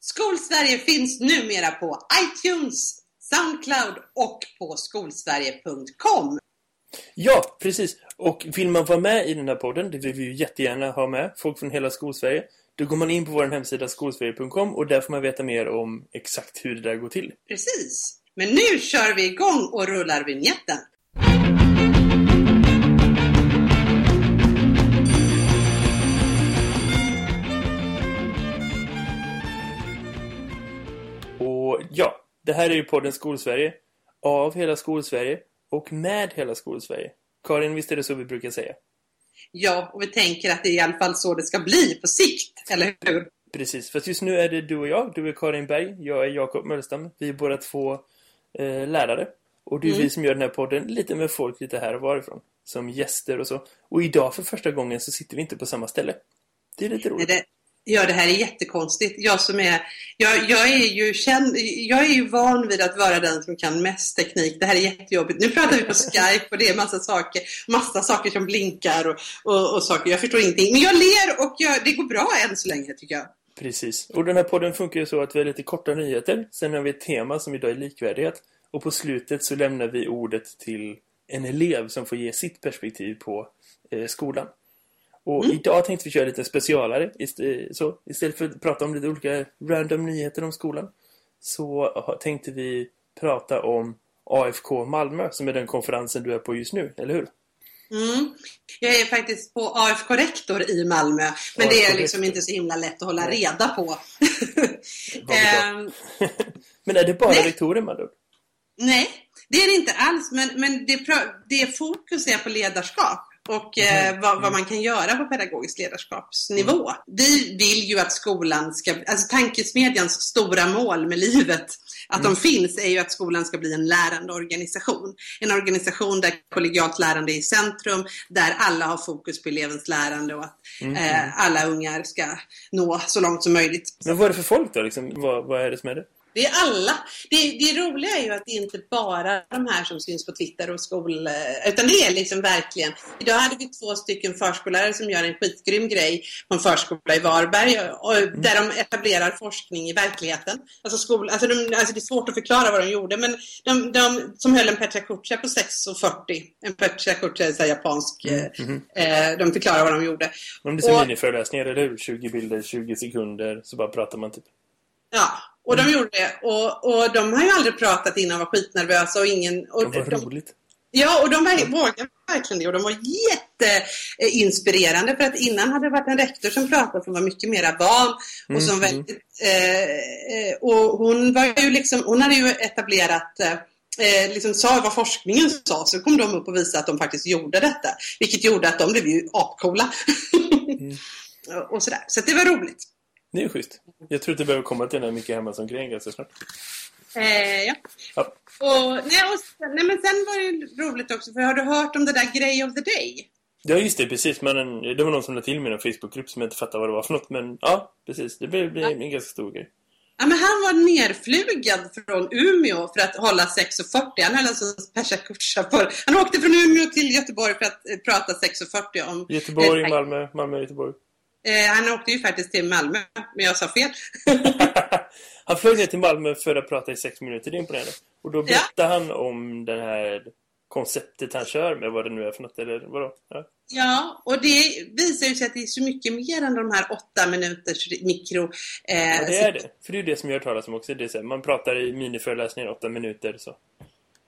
Skolsverige finns numera på iTunes, Soundcloud och på skolsverige.com. Ja, precis. Och vill man vara med i den här podden, det vill vi ju jättegärna ha med, folk från hela Skolsverige, då går man in på vår hemsida skolsverige.com och där får man veta mer om exakt hur det där går till. Precis. Men nu kör vi igång och rullar vignetten. Det här är ju podden Skolsverige, av hela Skolsverige och med hela Skolsverige. Karin, visst är det så vi brukar säga? Ja, och vi tänker att det är i alla fall så det ska bli på sikt, eller hur? Precis, fast just nu är det du och jag. Du är Karin Berg, jag är Jakob Möllstam. Vi är båda två eh, lärare. Och det är mm. vi som gör den här podden lite med folk lite här och varifrån. Som gäster och så. Och idag för första gången så sitter vi inte på samma ställe. Det är lite roligt. Det, Ja, det här är jättekonstigt. Jag som är, jag, jag, är ju känd, jag är ju van vid att vara den som kan mest teknik. Det här är jättejobbigt. Nu pratar vi på Skype och det är massa saker, massa saker som blinkar och, och, och saker. Jag förstår ingenting. Men jag ler och jag, det går bra än så länge tycker jag. Precis. Och den här podden funkar ju så att vi har lite korta nyheter. Sen har vi ett tema som idag är likvärdighet. Och på slutet så lämnar vi ordet till en elev som får ge sitt perspektiv på eh, skolan. Och mm. idag tänkte vi köra lite specialare. Så, istället för att prata om lite olika random nyheter om skolan. Så tänkte vi prata om AFK Malmö som är den konferensen du är på just nu, eller hur? Mm. Jag är faktiskt på AFK-rektor i Malmö. Men det är liksom inte så himla lätt att hålla Nej. reda på. Ehm. men är det bara Nej. rektorer man då? Nej, det är det inte alls. Men, men det, det fokus är på ledarskap och eh, mm. vad, vad, mm. man kan göra på pedagogisk ledarskapsnivå. Mm. Vi vill ju att skolan ska, alltså tankesmedjans stora mål med livet, att mm. de finns, är ju att skolan ska bli en lärande organisation. En organisation där kollegialt lärande är i centrum, där alla har fokus på elevens lärande och att mm. eh, alla ungar ska nå så långt som möjligt. Men vad är det för folk då? Liksom? Vad, vad är det som är det? Det är alla. Det, det roliga är ju att det inte bara de här som syns på Twitter och skol... Utan det är liksom verkligen... Idag hade vi två stycken förskollärare som gör en skitgrym grej på en förskola i Varberg. Och, mm. Där de etablerar forskning i verkligheten. Alltså, skol, alltså, de, alltså det är svårt att förklara vad de gjorde. Men de, de som höll en Petra Kutja på 6.40. En Petra Kutja är japansk. Mm. Mm. Eh, de förklarar vad de gjorde. Om det är miniföreläsningar, eller hur? 20 bilder, 20 sekunder. Så bara pratar man typ. Ja, och de gjorde det. Och, och de har ju aldrig pratat innan, var skitnervösa och ingen... Och det var roligt. Ja, och de var, vågade verkligen det. Och de var jätteinspirerande. För att innan hade det varit en rektor som pratade som var mycket mera van. Och, som mm. väldigt, eh, eh, och hon var ju liksom, hon hade ju etablerat eh, liksom sa vad forskningen sa så kom de upp och visade att de faktiskt gjorde detta. Vilket gjorde att de blev ju apcoola. mm. och sådär. Så det var roligt. Det är schysst. Jag tror att det behöver komma till den här mycket hemma som grej ganska snart. Eh, ja. ja. Och, nej, och, nej, men sen var det roligt också, för har du hört om det där Grey of the Day? Ja, just det, precis. Men en, det var någon som lade till mig en Facebookgrupp som jag inte fattade vad det var för något. Men ja, precis. Det blev, blev ja. en ganska stor grej. Ja, men han var nerflugad från Umeå för att hålla 6.40. Han höll alltså persa på. Han åkte från Umeå till Göteborg för att eh, prata 6.40 om... Göteborg, eh, Malmö, Malmö, Göteborg. Eh, han åkte ju faktiskt till Malmö, men jag sa fel. han flög ner till Malmö för att prata i sex minuter, det är imponerande. Och då berättade ja. han om det här konceptet han kör med, vad det nu är för något, eller vadå? Ja. ja, och det visar ju sig att det är så mycket mer än de här åtta minuters mikro... Eh, ja, det är det. För det är det som jag talas om också. Det är så här, man pratar i miniföreläsningar åtta minuter, så.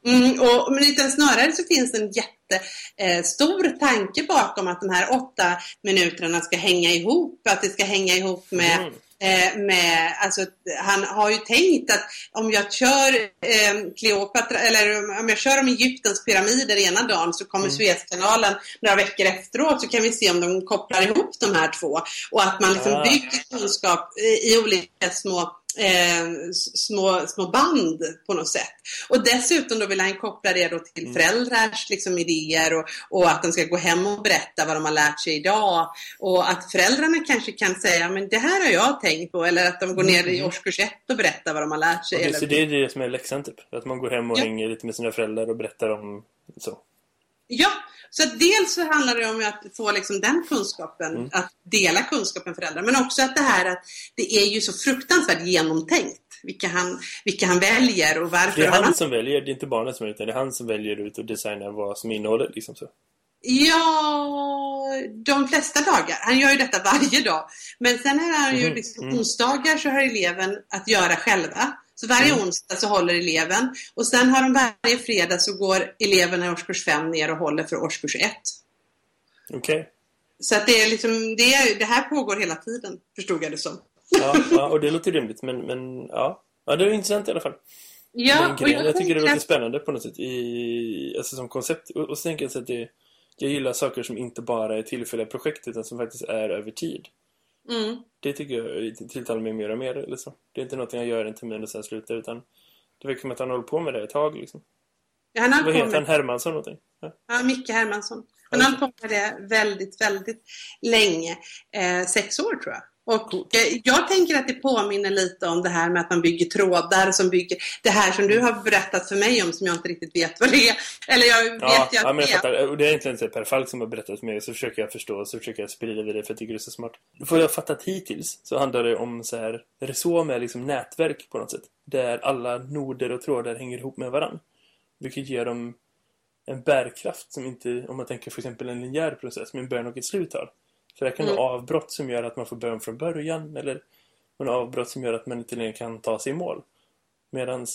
Mm, och, men utan snarare så finns det en jättestor eh, tanke bakom att de här åtta minuterna ska hänga ihop. Att det ska hänga ihop med, mm. eh, med alltså, han har ju tänkt att om jag kör eh, Kleopatra, eller om jag kör om Egyptens pyramider ena dagen så kommer mm. Suezkanalen några veckor efteråt så kan vi se om de kopplar ihop de här två. Och att man liksom bygger kunskap i, i olika små eh, små, små band på något sätt. Och dessutom då vill han koppla det då till mm. föräldrars liksom, idéer och, och att de ska gå hem och berätta vad de har lärt sig idag. Och att föräldrarna kanske kan säga, men det här har jag tänkt på. Eller att de går ner i mm. årskurs ett och berättar vad de har lärt sig. Okay, eller... Så det är det som är läxan typ? Att man går hem och ja. hänger lite med sina föräldrar och berättar om så? Ja, så dels så handlar det om att få liksom den kunskapen, mm. att dela kunskapen föräldrar, men också att det här att det är ju så fruktansvärt genomtänkt vilka han, vilka han väljer och varför. Det är han, han som väljer, det är inte barnet som väljer, utan det är han som väljer ut och designar vad som innehåller liksom så. Ja, de flesta dagar. Han gör ju detta varje dag. Men sen är han ju mm. liksom, mm. onsdagar så har eleven att göra själva. Så varje mm. onsdag så håller eleven. Och sen har de varje fredag så går eleverna i årskurs 5 ner och håller för årskurs 1. Okej. Okay. Så att det är liksom, det, är, det här pågår hela tiden, förstod jag det som. Ja, ja och det låter rimligt. Men, men ja. ja, det är intressant i alla fall. Ja, och jag, jag tycker det låter att... spännande på något sätt i, alltså som koncept. Och, och så tänker jag att det, jag gillar saker som inte bara är tillfälliga projekt utan som faktiskt är över tid. Mm. Det tycker jag tilltalar mig mer och mer. Så. Det är inte något jag gör en termin och sen slutar utan det verkar som att han håller på med det ett tag. Liksom. Ja, han Vad heter han? Hermansson någonting? Ja, ja Micke Hermansson. Han har hållit på med det väldigt, väldigt länge. Eh, sex år tror jag. Och eh, jag tänker att det påminner lite om det här med att man bygger trådar som bygger det här som du har berättat för mig om som jag inte riktigt vet vad det är. Eller jag vet ja, ju att ja, men jag fattar. Och det är egentligen inte Per Falk som har berättat för mig så försöker jag förstå och så försöker jag sprida det för jag tycker det är så smart. För jag har fattat hittills så handlar det om så här reså med liksom nätverk på något sätt. Där alla noder och trådar hänger ihop med varandra. Vilket ger dem en bärkraft som inte, om man tänker för exempel en linjär process med en början och ett slut har. Så det kan vara mm. avbrott som gör att man får börja från början eller en avbrott som gör att man inte längre kan ta sig i mål. Medan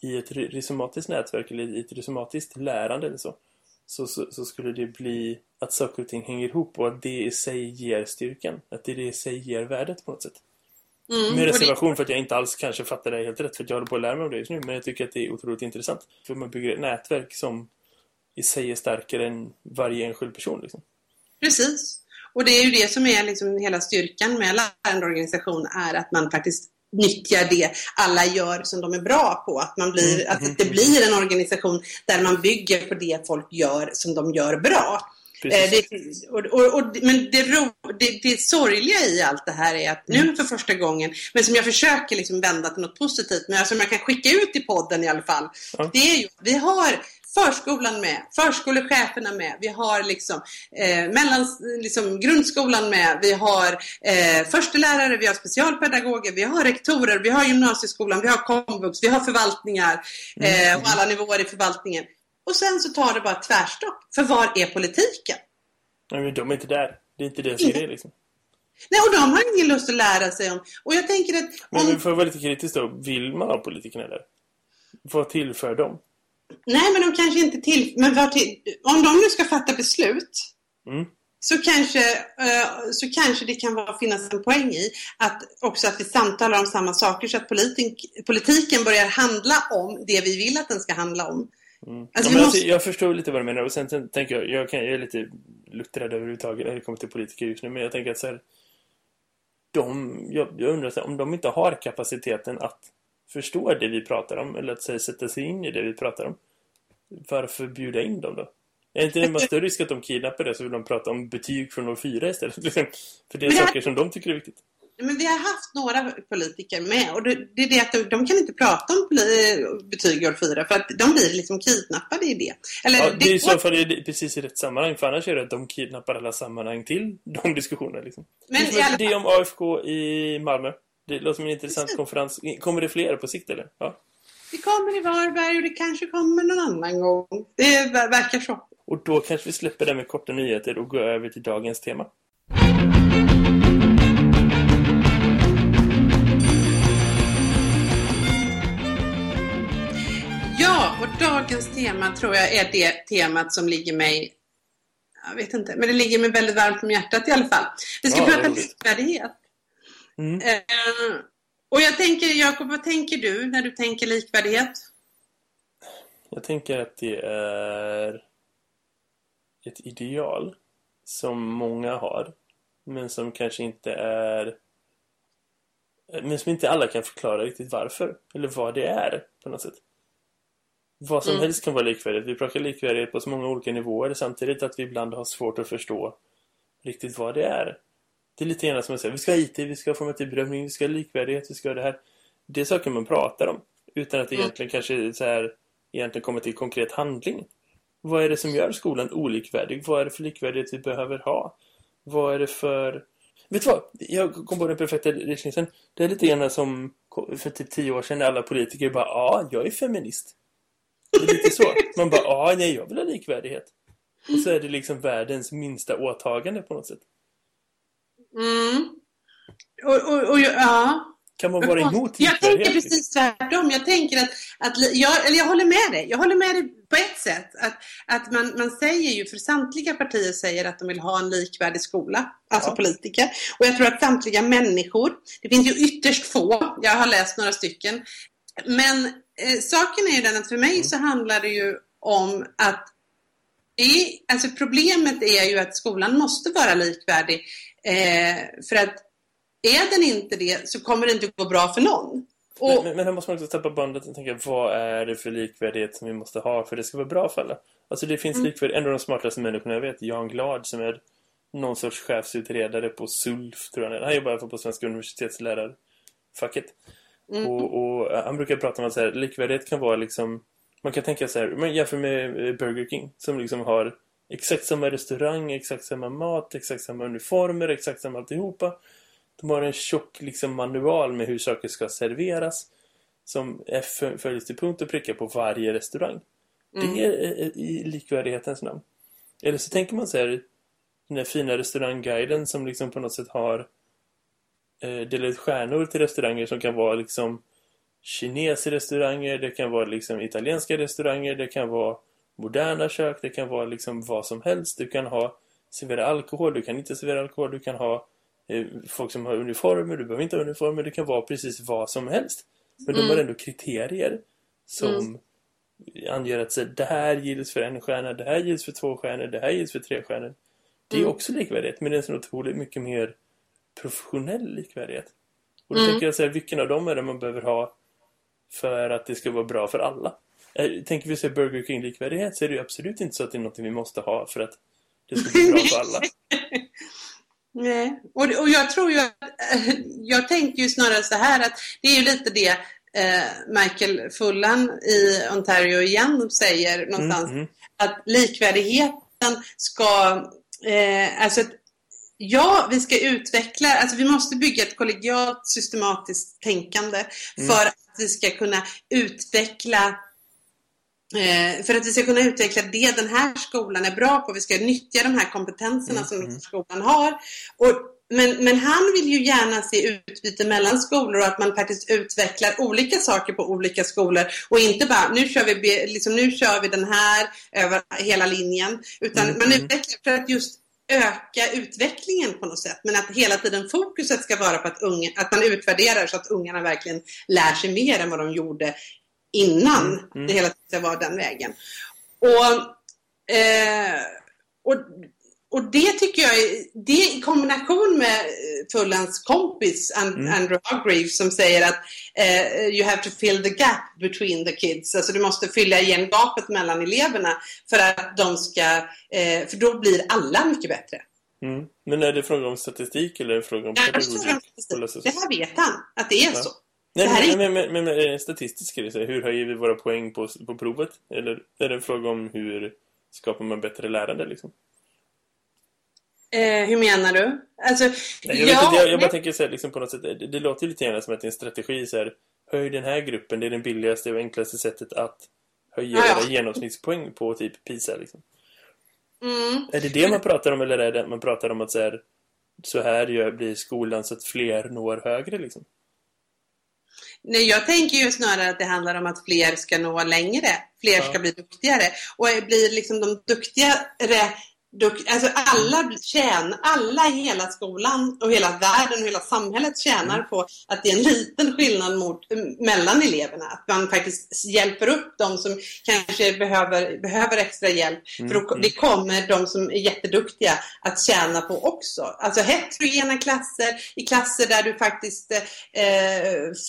i ett risomatiskt nätverk eller i ett risomatiskt lärande eller så, så, så, så, skulle det bli att saker och ting hänger ihop och att det i sig ger styrkan. Att det i sig ger värdet på något sätt. Mm, Med reservation det... för att jag inte alls kanske fattar det helt rätt för att jag håller på att lära mig om det just nu. Men jag tycker att det är otroligt intressant. För man bygger ett nätverk som i sig är starkare än varje enskild person. Liksom. Precis. Och det är ju det som är liksom hela styrkan med lärandeorganisation är att man faktiskt nyttjar det alla gör som de är bra på. Att, man blir, mm. att det blir en organisation där man bygger på det folk gör som de gör bra. Eh, det, och, och, och, men det, det, det sorgliga i allt det här är att nu mm. för första gången, men som jag försöker liksom vända till något positivt, men som jag kan skicka ut i podden i alla fall, ja. det är ju vi har förskolan med, förskolecheferna med, vi har liksom, eh, mellan, liksom grundskolan med, vi har eh, förstelärare, vi har specialpedagoger, vi har rektorer, vi har gymnasieskolan, vi har komvux, vi har förvaltningar mm. eh, och alla nivåer i förvaltningen. Och sen så tar det bara tvärstopp. För var är politiken? Nej, men de är inte där. Det är inte det som är liksom. Nej, och de har ingen lust att lära sig om. Och jag tänker att... Om... Men får vara lite kritisk då. Vill man ha politikerna eller? Vad tillför dem? Nej, men de kanske inte till... Men till... om de nu ska fatta beslut mm. så, kanske, uh, så kanske det kan vara, finnas en poäng i att också att vi samtalar om samma saker så att politik, politiken börjar handla om det vi vill att den ska handla om. Mm. Alltså, ja, måste... alltså, jag förstår lite vad du menar och sen, sen tänker jag, jag, kan, jag är lite luttrad överhuvudtaget när det kommer till politiker just nu men jag tänker att så här, de, jag, jag undrar här, om de inte har kapaciteten att förstår det vi pratar om eller att säga, sätta sig in i det vi pratar om. Varför bjuda in dem då? Är inte det en större risk att de kidnappar det så vill de prata om betyg från år fyra istället? För det är saker som de tycker är viktigt. Men vi har haft några politiker med och det, det är det att de, de, kan inte prata om betyg i år fyra för att de blir liksom kidnappade i det. Eller, ja, det, det är i så fall är precis i rätt sammanhang för annars är det att de kidnappar alla sammanhang till de diskussionerna. Liksom. Men det är om AFK i Malmö. Det låter som en intressant Precis. konferens. Kommer det fler på sikt eller? Ja. Det kommer i Varberg och det kanske kommer någon annan gång. Det verkar så. Och då kanske vi släpper det med korta nyheter och går över till dagens tema. Ja, och dagens tema tror jag är det temat som ligger mig jag vet inte, men det ligger mig väldigt varmt om hjärtat i alla fall. Vi ska ja, prata likvärdighet. Mm. Eh, och jag tänker, Jakob, vad tänker du när du tänker likvärdighet? Jag tänker att det är ett ideal som många har men som kanske inte är men som inte alla kan förklara riktigt varför eller vad det är på något sätt. Vad som mm. helst kan vara likvärdigt. Vi pratar likvärdighet på så många olika nivåer samtidigt att vi ibland har svårt att förstå riktigt vad det är. Det är lite grann som att säga, vi ska ha IT, vi ska ha formativ bedömning, vi ska ha likvärdighet, vi ska ha det här. Det är saker man pratar om. Utan att det mm. egentligen kanske så här, egentligen kommer till konkret handling. Vad är det som gör skolan olikvärdig? Vad är det för likvärdighet vi behöver ha? Vad är det för... Vet du vad? Jag kom på den perfekta liknelsen. Det är lite grann som för typ tio år sedan när alla politiker bara ja, jag är feminist. Det är lite så. Man bara ja, nej, jag vill ha likvärdighet. Och så är det liksom världens minsta åtagande på något sätt. Mm. Och, och, och ja, kan man vara emot Jag tänker precis tvärtom. Jag tänker att, att jag, eller jag håller med dig. Jag håller med dig på ett sätt. Att, att man, man säger ju, för samtliga partier säger att de vill ha en likvärdig skola. Alltså ja. politiker. Och jag tror att samtliga människor, det finns ju ytterst få, jag har läst några stycken. Men eh, saken är ju den att för mig mm. så handlar det ju om att i, alltså problemet är ju att skolan måste vara likvärdig. Eh, för att är den inte det så kommer det inte gå bra för någon. Och... Men, men, här måste man också tappa bandet och tänka vad är det för likvärdighet som vi måste ha för det ska vara bra för alla. Alltså det finns mm. likvärdighet, en av de smartaste människorna jag vet, Jan Glad som är någon sorts chefsutredare på SULF tror jag. Han jobbar fall på Svenska universitetslärarfacket. Mm. Och, och, han brukar prata om att så här, likvärdighet kan vara liksom man kan tänka så här, man jämför med eh, Burger King som liksom har exakt samma restaurang, exakt samma mat, exakt samma uniformer, exakt samma alltihopa. De har en tjock liksom, manual med hur saker ska serveras som följs till punkt och pricka på varje restaurang. Mm. Det är i likvärdighetens namn. Eller så tänker man så här den här fina restaurangguiden som liksom på något sätt har eh, delat ut stjärnor till restauranger som kan vara liksom kinesrestauranger, det kan vara liksom italienska restauranger, det kan vara moderna kök, det kan vara liksom vad som helst. Du kan ha servera alkohol, du kan inte servera alkohol, du kan ha Eh, folk som har uniformer, du behöver inte ha uniformer, det kan vara precis vad som helst. Men mm. de har ändå kriterier som mm. anger att så, det här gills för en stjärna, det här gills för två stjärnor, det här gills för tre stjärnor. Det är mm. också likvärdighet, men det är en sån otroligt mycket mer professionell likvärdighet. Och då mm. tänker jag så här, vilken av dem är det man behöver ha för att det ska vara bra för alla? Eh, tänker vi se Burger King-likvärdighet så är det ju absolut inte så att det är något vi måste ha för att det ska bli bra för alla. Nej, och, och jag tror ju att, jag tänker ju snarare så här att det är ju lite det eh, Michael Fullan i Ontario igen säger någonstans. Mm, mm. Att likvärdigheten ska, eh, alltså Ja, vi ska utveckla, alltså vi måste bygga ett kollegialt systematiskt tänkande mm. för att vi ska kunna utveckla Eh, för att vi ska kunna utveckla det den här skolan är bra på. Vi ska nyttja de här kompetenserna mm. som här skolan har. Och, men, men han vill ju gärna se utbyte mellan skolor och att man faktiskt utvecklar olika saker på olika skolor och inte bara nu kör vi, liksom, nu kör vi den här över hela linjen. Utan mm. man utvecklar för att just öka utvecklingen på något sätt. Men att hela tiden fokuset ska vara på att, unga, att man utvärderar så att ungarna verkligen lär sig mer än vad de gjorde innan mm, det hela tiden var den vägen. Och, eh, och, och det tycker jag, det i kombination med Tullans kompis mm. Andrew Hargreaves som säger att eh, you have to fill the gap between the kids. Alltså du måste fylla igen gapet mellan eleverna för att de ska, eh, för då blir alla mycket bättre. Mm. Men är det fråga om statistik eller är det fråga om pedagogik? Det här vet han, att det är ja. så. Nej, men, men, men, men statistiskt ska vi säga, hur höjer vi våra poäng på, på provet? Eller är det en fråga om hur skapar man bättre lärande liksom? Eh, hur menar du? Alltså, Nej, jag, ja, inte, jag, jag bara tänker så här, liksom på något sätt, det, det låter lite grann som att det är en strategi så här, höj den här gruppen, det är det billigaste och enklaste sättet att höja ja. era genomsnittspoäng på typ PISA liksom. Mm. Är det det man pratar om eller är det man pratar om att så här, så här gör, blir skolan så att fler når högre liksom? Nej, jag tänker ju snarare att det handlar om att fler ska nå längre. Fler ska bli duktigare. Och blir liksom de duktigare Alltså alla, tjän, alla i hela skolan och hela världen och hela samhället tjänar mm. på att det är en liten skillnad mot, mellan eleverna. Att man faktiskt hjälper upp de som kanske behöver, behöver extra hjälp. Mm. För mm. det kommer de som är jätteduktiga att tjäna på också. Alltså heterogena klasser, i klasser där du faktiskt eh,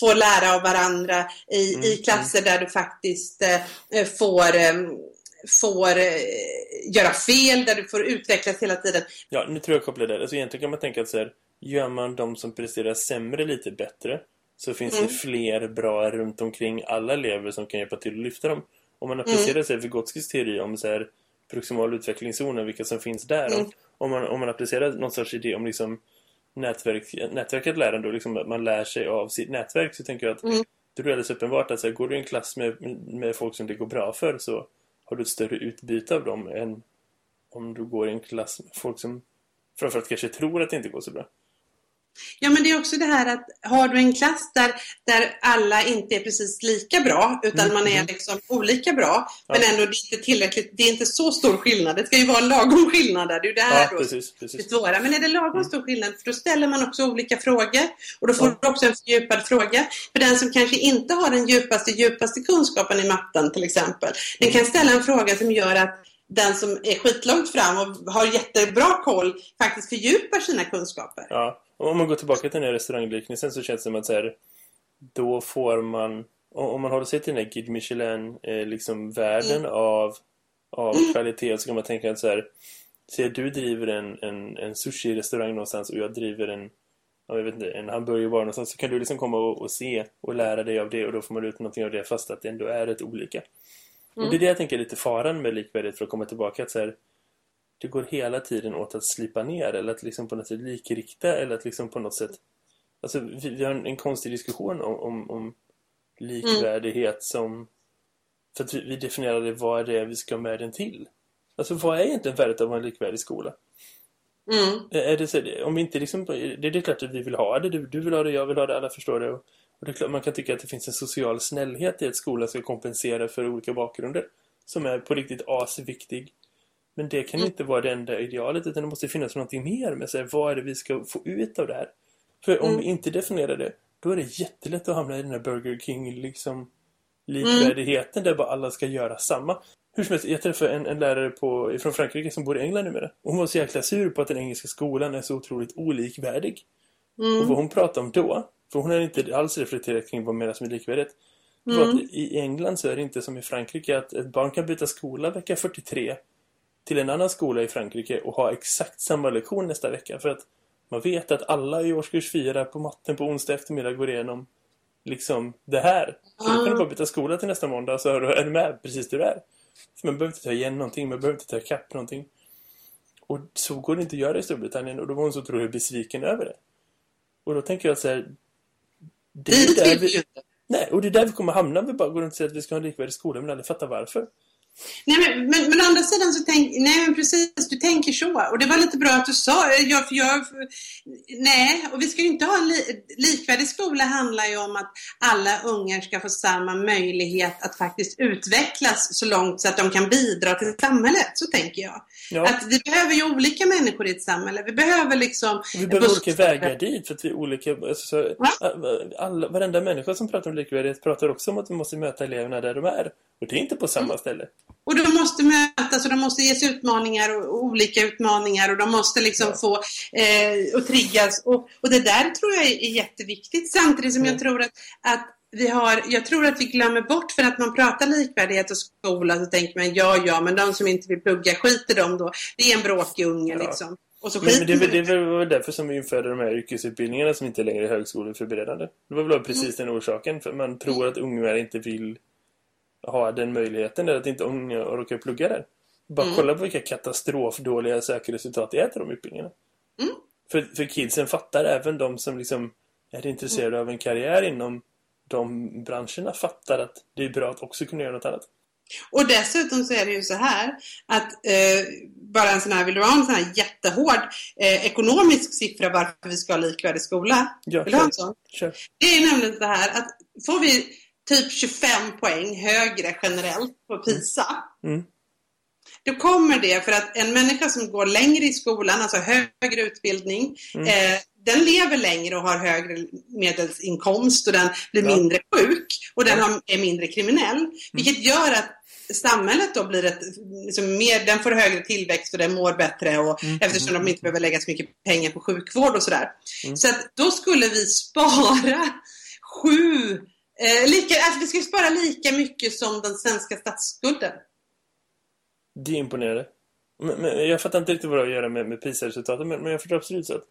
får lära av varandra, i, mm. i klasser där du faktiskt eh, får eh, får eh, göra fel, där du får utvecklas hela tiden. Ja, nu tror jag kopplar det. Alltså egentligen kan man tänka att så här, gör man de som presterar sämre lite bättre så finns mm. det fler bra runt omkring alla elever som kan hjälpa till att lyfta dem. Om man applicerar mm. sig Vygotskis teori om så här, proximal utvecklingszon vilka som finns där. Mm. Om, man, om man applicerar någon sorts idé om liksom nätverk, nätverket lärande och liksom att man lär sig av sitt nätverk så tänker jag att mm. det är alldeles uppenbart att så här, går du i en klass med, med folk som det går bra för så har du ett större utbyte av dem än om du går i en klass med folk som framförallt kanske tror att det inte går så bra. Ja, men det är också det här att har du en klass där, där alla inte är precis lika bra, utan mm. man är mm. liksom olika bra, ja. men ändå det är inte tillräckligt, det är inte så stor skillnad. Det ska ju vara lagom skillnad där. Det är det här ja, precis, precis. det svåra. Men är det lagom mm. stor skillnad, för då ställer man också olika frågor och då får ja. du också en fördjupad fråga. För den som kanske inte har den djupaste, djupaste kunskapen i matten till exempel, den kan ställa en fråga som gör att den som är skitlångt fram och har jättebra koll faktiskt fördjupar sina kunskaper. Ja, om man går tillbaka till den här restaurangliknelsen så känns det som att så här, då får man, om man håller sig till den här Guide Michelin eh, liksom världen mm. av, av mm. kvalitet så kan man tänka att så här, se du driver en, en, en sushi-restaurang någonstans och jag driver en jag vet inte, en hamburgerbar någonstans så kan du liksom komma och, och, se och lära dig av det och då får man ut någonting av det fast att det ändå är ett olika. Mm. Och det är det jag tänker är lite faran med likvärdighet för att komma tillbaka att så här, det går hela tiden åt att slipa ner eller att liksom på något sätt likrikta eller att liksom på något sätt alltså vi, vi har en, en konstig diskussion om, om, om likvärdighet mm. som för att vi, vi definierade vad det är vi ska med den till. Alltså vad är egentligen värdet av en likvärdig skola? Mm. Är det, så, om vi inte liksom, det är klart att vi vill ha det, du, du vill ha det, jag vill ha det, alla förstår det. Och, och det är klart man kan tycka att det finns en social snällhet i att skolan ska kompensera för olika bakgrunder som är på riktigt asviktig. Men det kan mm. inte vara det enda idealet utan det måste finnas någonting mer med sig. Vad är det vi ska få ut av det här? För om mm. vi inte definierar det, då är det jättelätt att hamna i den här Burger King liksom likvärdigheten mm. där bara alla ska göra samma. Hur som helst, jag träffade en, en lärare på, från Frankrike som bor i England numera. Och hon var så jäkla sur på att den engelska skolan är så otroligt olikvärdig. Mm. Och vad hon pratade om då, för hon har inte alls reflekterat kring vad menas med likvärdighet. Mm. För att i England så är det inte som i Frankrike att ett barn kan byta skola vecka 43 till en annan skola i Frankrike och ha exakt samma lektion nästa vecka. För att man vet att alla i årskurs 4 på matten på onsdag eftermiddag går igenom liksom det här. Så då kan du bara byta skola till nästa måndag så är du med precis där du är. För man behöver inte ta igen någonting, man behöver inte ta ikapp någonting. Och så går det inte att göra i Storbritannien och då var hon så otroligt besviken över det. Och då tänker jag så här... Det är där vi, Nej, och det är där vi kommer hamna om vi bara går runt och säger att vi ska ha en likvärdig skola men aldrig fattar varför. Nej, men, men, men å andra sidan så tänk, nej men precis, du tänker så. Och det var lite bra att du sa, jag, för jag, nej, och vi ska ju inte ha en li, likvärdig skola handlar ju om att alla ungar ska få samma möjlighet att faktiskt utvecklas så långt så att de kan bidra till samhället, så tänker jag. Ja. Att vi behöver ju olika människor i ett samhälle, vi behöver liksom... Vi behöver olika vägar dit för att vi är olika, alltså, alla, varenda människa som pratar om likvärdighet pratar också om att vi måste möta eleverna där de är. Och det är inte på samma mm. ställe. Och de måste mötas och de måste ges utmaningar och olika utmaningar och de måste liksom ja. få eh, och triggas. Och, och det där tror jag är, jätteviktigt samtidigt som mm. jag tror att, att vi har, jag tror att vi glömmer bort för att man pratar likvärdighet och skola så tänker man ja, ja, men de som inte vill plugga skiter de då. Det är en bråkig unge ja. liksom. Och så men, men det, är väl därför som vi införde de här yrkesutbildningarna som inte längre är högskoleförberedande. Det var väl precis mm. den orsaken. För man tror att ungar inte vill ha den möjligheten eller att inte unga råkar plugga där. Bara mm. kolla på vilka katastrofdåliga sökresultat det är till de utbildningarna. Mm. För, för kidsen fattar även de som liksom är intresserade mm. av en karriär inom de branscherna fattar att det är bra att också kunna göra något annat. Och dessutom så är det ju så här att eh, bara en sån här, vill du ha en sån här jättehård eh, ekonomisk siffra varför vi ska ha likvärdig skola? Ja, vill du ha en sån? Kör. Det är nämligen så här att får vi typ 25 poäng högre generellt på PISA. Mm. Mm. Då kommer det för att en människa som går längre i skolan, alltså högre utbildning, mm. eh, den lever längre och har högre medelinkomst och den blir ja. mindre sjuk och den har, är mindre kriminell. Mm. Vilket gör att samhället då blir ett, liksom mer, den får högre tillväxt och den mår bättre och, mm. eftersom de inte behöver lägga så mycket pengar på sjukvård och sådär. Mm. Så att då skulle vi spara sju Eh, lika, alltså vi ska spara lika mycket som den svenska statsskulden. Det är imponerande. Men, men, jag fattar inte riktigt vad det har att göra med, med PISA-resultaten, men, men jag förstår absolut att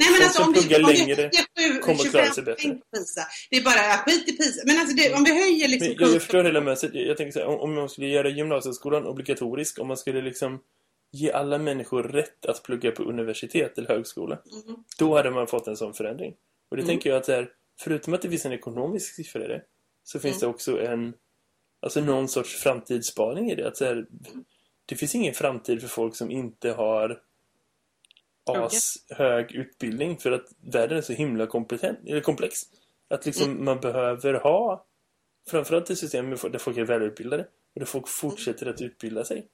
Nej, men alltså, om vi, om längre vi, kommer att klara sig bättre. Pisa. Det är bara skit i PISA. Men alltså, det, om vi höjer liksom... Men, jag, jag förstår hela mönstret. Jag tänker så här, om, man skulle göra gymnasieskolan obligatorisk, om man skulle liksom ge alla människor rätt att plugga på universitet eller högskola, mm. då hade man fått en sån förändring. Och det mm. tänker jag att här, förutom att det finns en ekonomisk siffra i det, så finns mm. det också en alltså någon sorts framtidsspaning i det. Att så här, det finns ingen framtid för folk som inte har as hög utbildning för att världen är så himla kompetent, eller komplex. Att liksom mm. man behöver ha framförallt ett system där folk är välutbildade och där folk fortsätter att utbilda sig.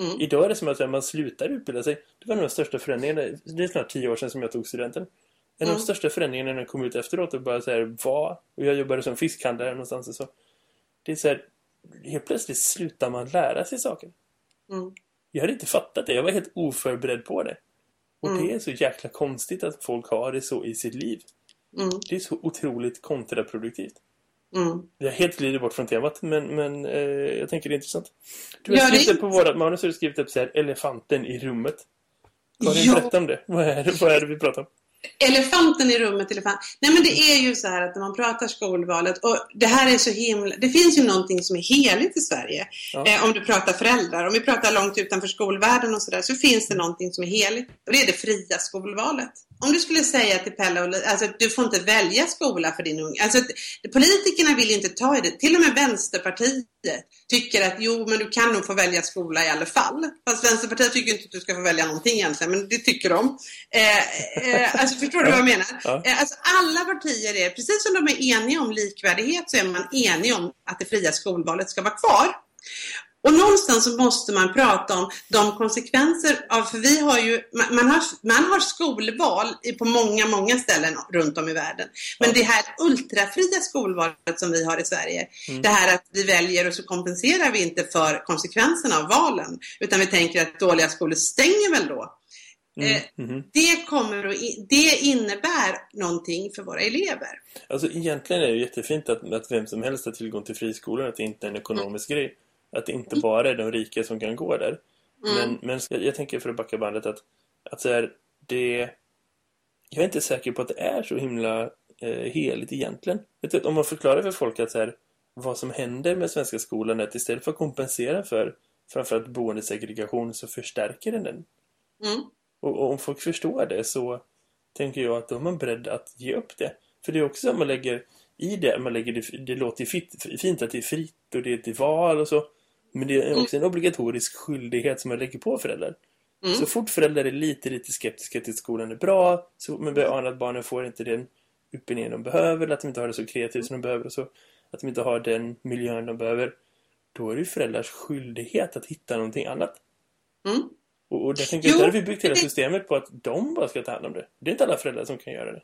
Mm. Idag är det som att man slutar utbilda sig. Det var den största förändringen. Det är snart tio år sedan som jag tog studenten. En av de största förändringarna när jag kom ut efteråt och bara så här, vad? Och jag jobbade som fiskhandlare någonstans och så. Det är så här, helt plötsligt slutar man lära sig saker. Mm. Jag hade inte fattat det. Jag var helt oförberedd på det. Och mm. det är så jäkla konstigt att folk har det så i sitt liv. Mm. Det är så otroligt kontraproduktivt. Mm. Jag helt glider bort från temat, men, men eh, jag tänker det är intressant. Du har ja, skrivit det... på vårat manus har du skrivit upp så här, elefanten i rummet. Karin, ja. berätta om det. Vad är det, vad är det vi pratar om? Elefanten i rummet, elefant. Nej men det är ju så här att när man pratar skolvalet och det här är så himla, det finns ju någonting som är heligt i Sverige. Ja. Eh, om du pratar föräldrar, om vi pratar långt utanför skolvärlden och sådär så finns det någonting som är heligt och det är det fria skolvalet. Om du skulle säga till Pelle och alltså du får inte välja skola för din unge. Alltså politikerna vill inte ta i det. Till och med Vänsterpartiet tycker att jo, men du kan nog få välja skola i alla fall. Fast Vänsterpartiet tycker inte att du ska få välja någonting egentligen, men det tycker de. Eh, eh, alltså förstår du vad jag menar? Eh, alltså alla partier är, precis som de är eniga om likvärdighet så är man enig om att det fria skolvalet ska vara kvar. Och någonstans så måste man prata om de konsekvenser av, för vi har ju, man har, man har skolval på många, många ställen runt om i världen. Men det här ultrafria skolvalet som vi har i Sverige, mm. det här att vi väljer och så kompenserar vi inte för konsekvenserna av valen, utan vi tänker att dåliga skolor stänger väl då. Mm. Mm. Det, kommer att, det innebär någonting för våra elever. Alltså egentligen är det jättefint att, att vem som helst har tillgång till friskolor, att det inte är en ekonomisk mm. grej. Att det inte bara är de rika som kan gå där. Mm. Men, men jag, jag, tänker för att backa bandet att, att så här, det... Jag är inte säker på att det är så himla eh, heligt egentligen. Du, om man förklarar för folk att så här, vad som händer med svenska skolan är att istället för att kompensera för framförallt boendesegregation så förstärker den den. Mm. Och, och, om folk förstår det så tänker jag att då är man beredd att ge upp det. För det är också att man lägger i det, man lägger det, det låter fint, fint att det är fritt och det är ett val och så. Men det är mm. också en obligatorisk skyldighet som man lägger på föräldrar. Mm. Så fort föräldrar är lite, lite skeptiska till att skolan är bra, så man börjar ana att barnen får inte den utbildningen de behöver, eller att de inte har det så kreativt som de behöver, och så, att de inte har den miljön de behöver, då är det ju föräldrars skyldighet att hitta någonting annat. Mm. Och, och där tänker jag, där har vi byggt hela systemet på att de bara ska ta hand om det. Det är inte alla föräldrar som kan göra det.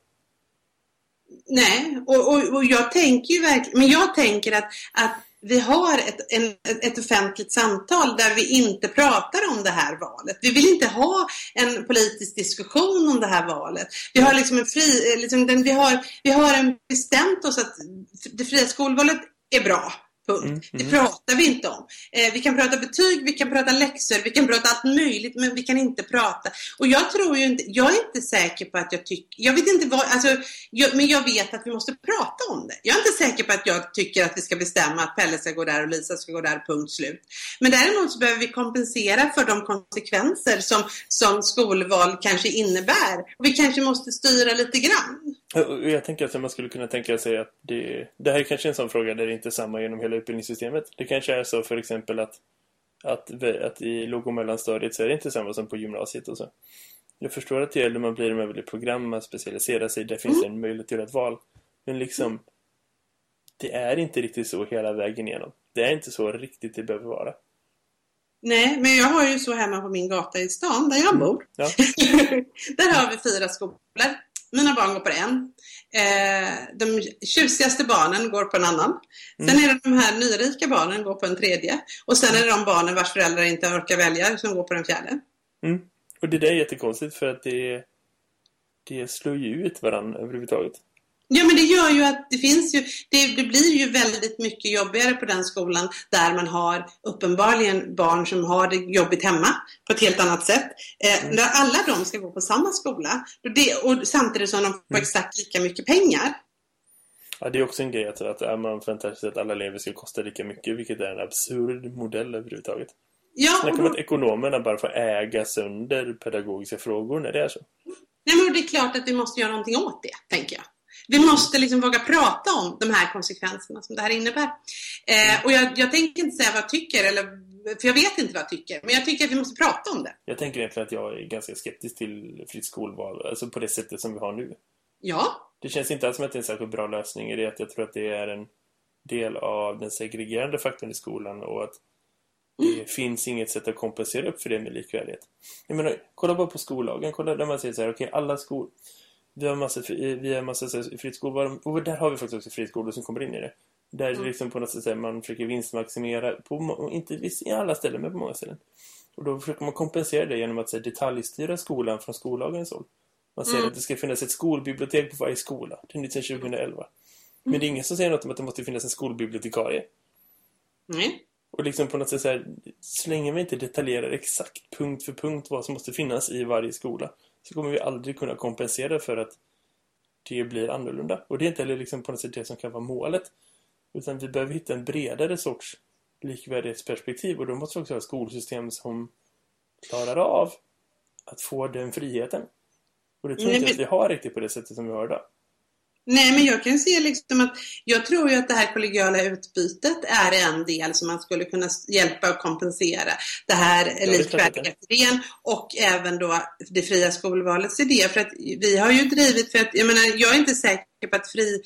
Nej, och, och, och jag tänker ju verkligen, men jag tänker att, att vi har ett, en, ett offentligt samtal där vi inte pratar om det här valet. Vi vill inte ha en politisk diskussion om det här valet. Vi har liksom en fri, eh, liksom den, vi har, vi har en bestämt oss att det fria skolvalet är bra. Punkt. Mm, det mm. pratar vi inte om. Eh, vi kan prata betyg, vi kan prata läxor, vi kan prata allt möjligt, men vi kan inte prata. Och jag tror ju inte, jag är inte säker på att jag tycker, jag vet inte vad, alltså, jag, men jag vet att vi måste prata om det. Jag är inte säker på att jag tycker att vi ska bestämma att Pelle ska gå där och Lisa ska gå där, punkt slut. Men däremot så behöver vi kompensera för de konsekvenser som, som skolval kanske innebär. Och vi kanske måste styra lite grann. Jag tänker att man skulle kunna tänka sig att det, det här är kanske en sån fråga där det inte är samma genom hela utbildningssystemet. Det kanske är så för exempel att, att, att i låg- och mellanstadiet så är det inte samma som på gymnasiet och så. Jag förstår att ju äldre man blir, man vill program, man specialiserar sig, där finns mm. en möjlighet till ett val. Men liksom, det är inte riktigt så hela vägen igenom. Det är inte så riktigt det behöver vara. Nej, men jag har ju så hemma på min gata i stan där jag bor. Ja. där har vi fyra skolor. Mina barn går på en. Eh, de tjusigaste barnen går på en annan. Sen mm. är det de här nyrika barnen går på en tredje. Och sen är det de barnen vars föräldrar inte orkar välja som går på den fjärde. Mm. Och det där är jättekonstigt för att det, det slår ju ut varandra överhuvudtaget. Ja, men det gör ju att det finns ju, det, det, blir ju väldigt mycket jobbigare på den skolan där man har uppenbarligen barn som har det jobbigt hemma på ett helt annat sätt. Eh, mm. Där alla de ska gå på samma skola och, det, och samtidigt som de får mm. exakt lika mycket pengar. Ja, det är också en grej att, att man förväntar sig att alla elever ska kosta lika mycket, vilket är en absurd modell överhuvudtaget. Ja, Snacka om att ekonomerna bara får äga sönder pedagogiska frågor när det är så. Nej, men det är klart att vi måste göra någonting åt det, tänker jag. Vi måste liksom våga prata om de här konsekvenserna som det här innebär. Eh, och jag, jag, tänker inte säga vad jag tycker, eller, för jag vet inte vad jag tycker. Men jag tycker att vi måste prata om det. Jag tänker egentligen att jag är ganska skeptisk till fritt skolval, alltså på det sättet som vi har nu. Ja. Det känns inte alls som att det är en särskilt bra lösning i det att jag tror att det är en del av den segregerande faktorn i skolan och att det mm. finns inget sätt att kompensera upp för det med likvärdighet. Jag menar, kolla bara på skollagen. Kolla där man säger så här, okej, okay, alla skolor vi har massa, vi har massa så, fritt skolor. Och där har vi faktiskt också friskolor som kommer in i det. Där mm. liksom på något sätt man försöker vinstmaximera. På, inte i alla ställen, men på många ställen. Och då försöker man kompensera det genom att så, detaljstyra skolan från skollagens håll. Man säger mm. att det ska finnas ett skolbibliotek på varje skola. Det är nytt sedan 2011. Men det är ingen som säger något om att det måste finnas en skolbibliotekarie. Nej. Och liksom på något sätt så här, så länge vi inte detaljerar exakt punkt för punkt vad som måste finnas i varje skola så kommer vi aldrig kunna kompensera för att det blir annorlunda. Och det är inte heller liksom på något sätt det som kan vara målet. Utan vi behöver hitta en bredare sorts likvärdighetsperspektiv och då måste vi också ha ett skolsystem som klarar av att få den friheten. Och det tror jag inte att vi har riktigt på det sättet som vi har idag. Nej, men jag kan se liksom att jag tror ju att det här kollegiala utbytet är en del som man skulle kunna hjälpa och kompensera det här likvärdighetsidén och även då det fria skolvalets idé. För att vi har ju drivit, för att jag menar, jag är inte säker att fri,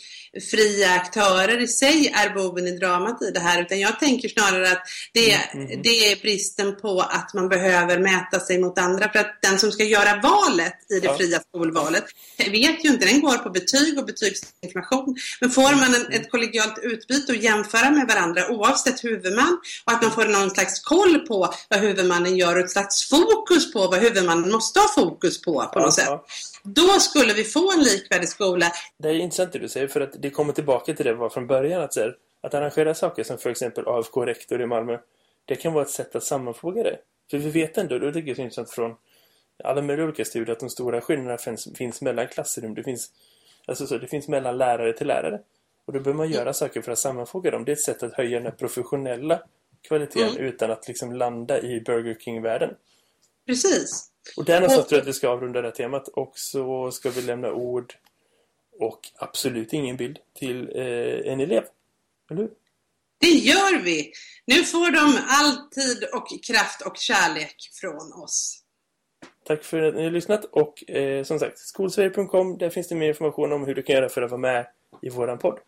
fria aktörer i sig är boven i dramat i det här utan jag tänker snarare att det, mm, mm. det är bristen på att man behöver mäta sig mot andra för att den som ska göra valet i det ja. fria skolvalet vet ju inte, den går på betyg och betygsinformation men får man en, ett kollegialt utbyte och jämföra med varandra oavsett huvudman och att man får någon slags koll på vad huvudmannen gör och ett slags fokus på vad huvudmannen måste ha fokus på på något ja, sätt. Då skulle vi få en likvärdig skola. Det är intressant det du säger för att det kommer tillbaka till det var från början att, här, att arrangera saker som för exempel AFK Rektor i Malmö. Det kan vara ett sätt att sammanfoga det. För vi vet ändå, det tycker jag är intressant från alla möjliga olika studier att de stora skillnaderna finns, finns mellan klassrum. Det finns, alltså så, det finns mellan lärare till lärare. Och då behöver man göra saker för att sammanfoga dem. Det är ett sätt att höja den professionella kvaliteten mm. utan att liksom landa i Burger King-världen. Precis. Och där någonstans tror jag att vi ska avrunda det här temat. Och så ska vi lämna ord och absolut ingen bild till eh, en elev. Eller hur? Det gör vi! Nu får de all tid och kraft och kärlek från oss. Tack för att ni har lyssnat och eh, som sagt, skolsverige.com där finns det mer information om hur du kan göra för att vara med i våran podd.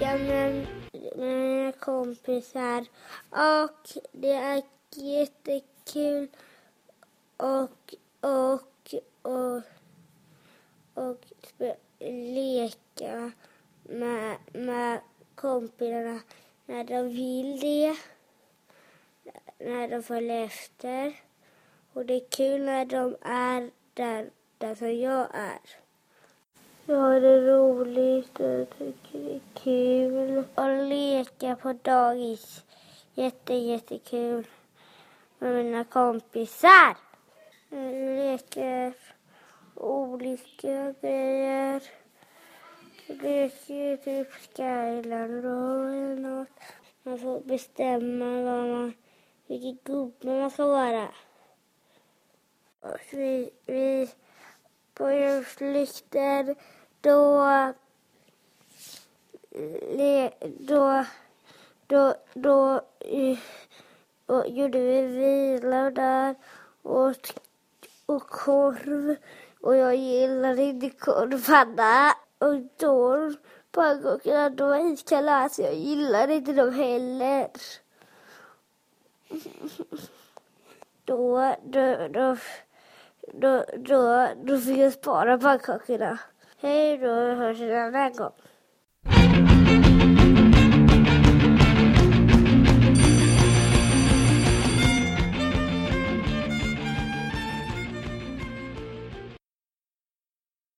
Mina kompisar och det är jättekul och, och, och, och leka med, med kompisarna när de vill det, när de följer efter. Och det är kul när de är där, där som jag är. Jag har det roligt och tycker det är kul att leka på dagis. Jätte, jättekul med mina kompisar. Jag leker olika grejer. Jag leker typ Skyland eller något. Man får bestämma vad man, vilken gubbe man ska vara. Och vi, vi på ljuslyktor då, då, då, eh, då, då gjorde vi vila där och, och korv. Och jag gillade inte korvarna. Och då pannkakorna, de var iskalla så jag gillade inte dem heller. Då, då, då, då, då, då fick jag spara pannkakorna. Hej då, vi hörs en annan gång.